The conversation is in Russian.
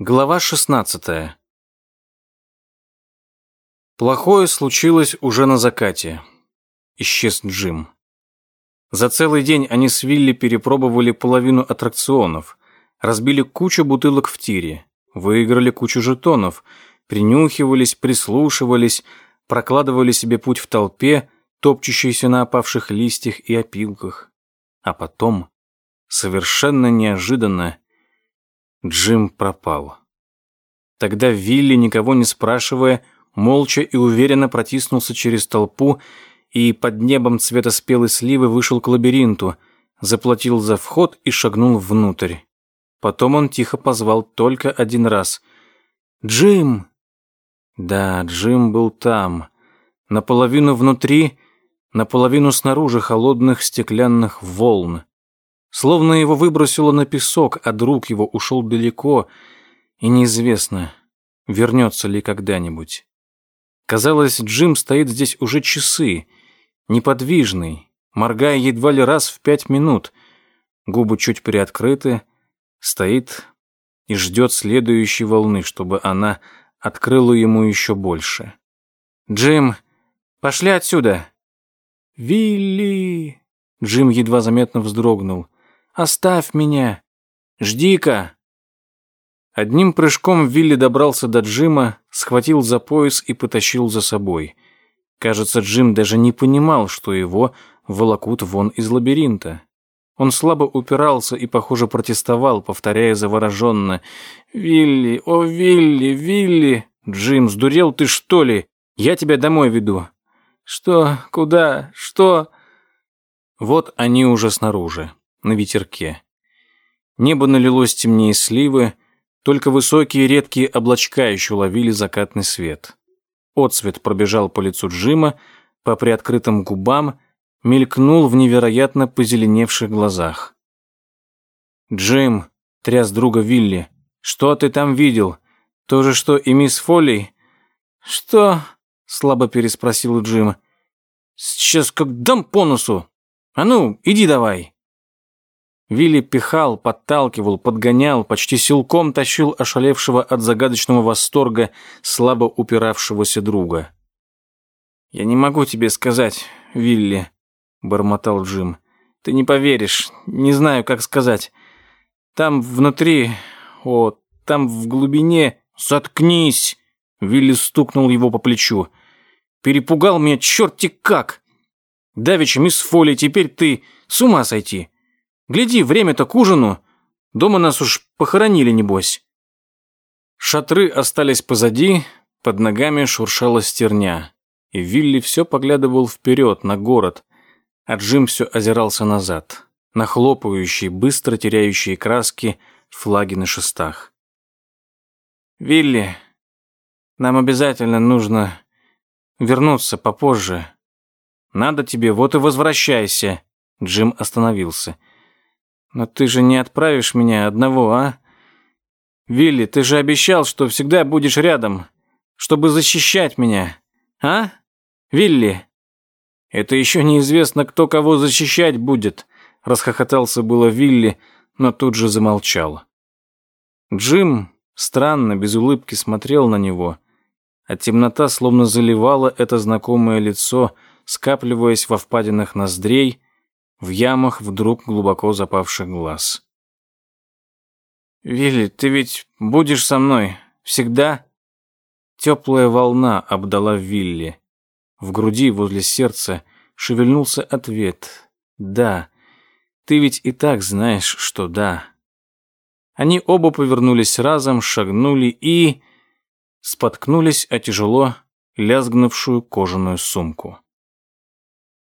Глава 16. Плохое случилось уже на закате. Исчез Джим. За целый день они с Вилли перепробовали половину аттракционов, разбили кучу бутылок в тире, выиграли кучу жетонов, принюхивались, прислушивались, прокладывали себе путь в толпе, топчущейся на опавших листьях и опилках. А потом, совершенно неожиданно, Джим пропал. Тогда Вилли, никого не спрашивая, молча и уверенно протиснулся через толпу и под небом цвета спелой сливы вышел к лабиринту, заплатил за вход и шагнул внутрь. Потом он тихо позвал только один раз. «Джим!» Да, Джим был там. Наполовину внутри, наполовину снаружи холодных стеклянных волн. Словно его выбросило на песок, а друг его ушел далеко, и неизвестно, вернется ли когда-нибудь. Казалось, Джим стоит здесь уже часы, неподвижный, моргая едва ли раз в пять минут, губы чуть приоткрыты, стоит и ждет следующей волны, чтобы она открыла ему еще больше. «Джим, пошли отсюда!» «Вилли!» Джим едва заметно вздрогнул. Оставь меня! Жди-ка!» Одним прыжком Вилли добрался до Джима, схватил за пояс и потащил за собой. Кажется, Джим даже не понимал, что его волокут вон из лабиринта. Он слабо упирался и, похоже, протестовал, повторяя завороженно «Вилли, о, Вилли, Вилли!» «Джим, сдурел ты, что ли? Я тебя домой веду». «Что? Куда? Что?» Вот они уже снаружи на ветерке. Небо налилось темнее сливы, только высокие редкие облачка еще ловили закатный свет. Отцвет пробежал по лицу Джима, по приоткрытым губам, мелькнул в невероятно позеленевших глазах. «Джим», — тряс друга Вилли, — «что ты там видел? То же, что и мисс Фолли?» «Что?» — слабо переспросил Джим. «Сейчас как дам по носу! А ну, иди давай!» Вилли пихал, подталкивал, подгонял, почти силком тащил ошалевшего от загадочного восторга слабо упиравшегося друга. «Я не могу тебе сказать, Вилли», — бормотал Джим. «Ты не поверишь, не знаю, как сказать. Там внутри, о, там в глубине...» «Заткнись!» — Вилли стукнул его по плечу. «Перепугал меня черти как! Давеча, мисс Фоли, теперь ты с ума сойти!» Гляди, время-то к ужину. Дома нас уж похоронили, небось. Шатры остались позади, под ногами шуршала стерня. И Вилли все поглядывал вперед, на город, а Джим все озирался назад, на хлопающие, быстро теряющие краски флаги на шестах. «Вилли, нам обязательно нужно вернуться попозже. Надо тебе, вот и возвращайся». Джим остановился. Но ты же не отправишь меня одного, а? Вилли, ты же обещал, что всегда будешь рядом, чтобы защищать меня. А? Вилли? Это еще неизвестно, кто кого защищать будет, расхохотался было Вилли, но тут же замолчал. Джим странно, без улыбки смотрел на него, а темнота словно заливала это знакомое лицо, скапливаясь во впадинах ноздрей, в ямах вдруг глубоко запавших глаз. «Вилли, ты ведь будешь со мной всегда?» Теплая волна обдала Вилли. В груди возле сердца шевельнулся ответ «Да». Ты ведь и так знаешь, что да. Они оба повернулись разом, шагнули и... споткнулись о тяжело лязгнувшую кожаную сумку.